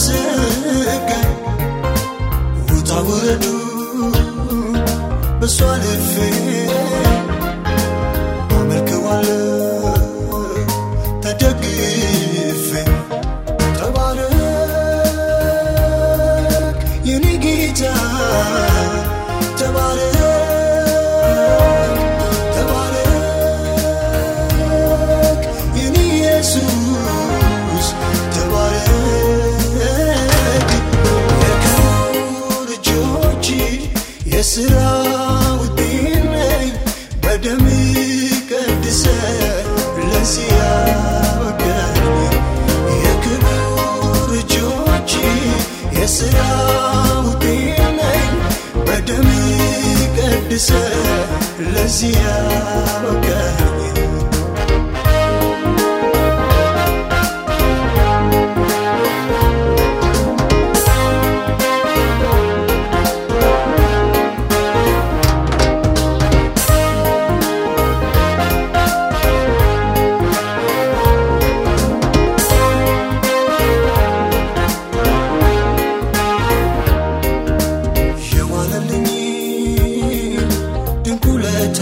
ስገኝ ውጣ ውረዱ በሷ ልፌ የሥራ ውጤት ነኝ በደም ቀድሰ ለዚህ ያበቃኝ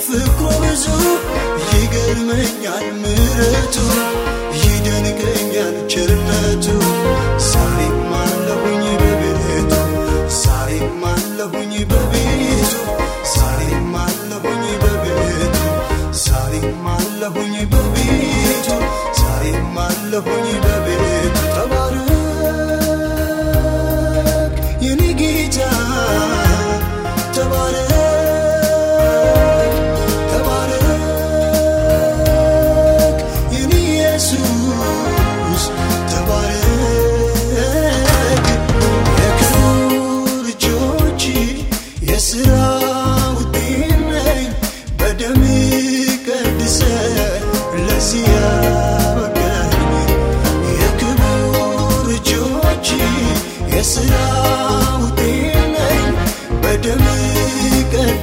ፍቅሩ ብዙ ይገርመኛል ምሕረቱ ይደንቀኛል ቸርነቱ። ዛሬም አለሁኝ በቤቱ ዛሬም አለሁኝ በቤቱ ዛሬም አለሁኝ በቤቱ ዛሬም አለሁኝ በቤቱ ዛሬም አለሁኝ በቤቱ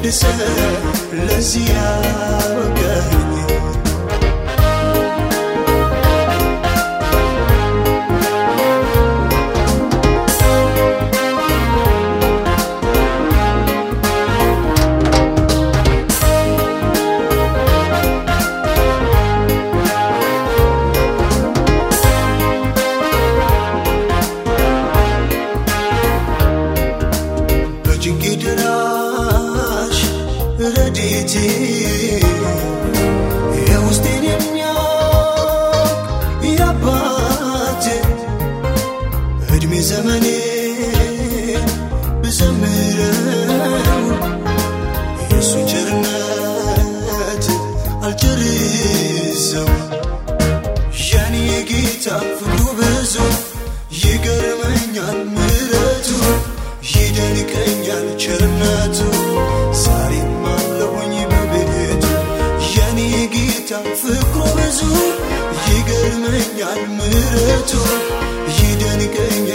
ቀድሰ ለዚህ ረድኤቴ የውስጤን የሚያውቅ የአባቴ ዕድሜ ዘመኔ ብዘምረው የእሱን ቸርነት አልጨርሰው የኔ ጌታ ፍቅሩ ብዙ ይገርመኛል ምሕረቱ ይደንቀኛል ቸርነቱ ዛሬም ጌታ ፍቅሩ ብዙ ይገርመኛል ምሕረቱ ይደንቀኛል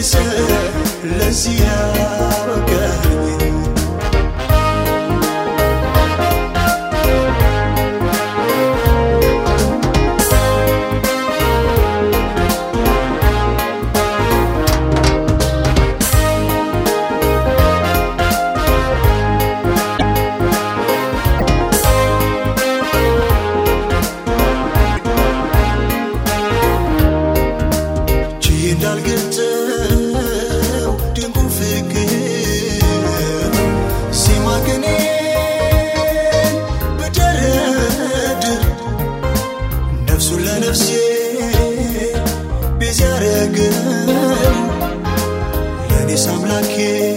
نسى لزيارك. semble que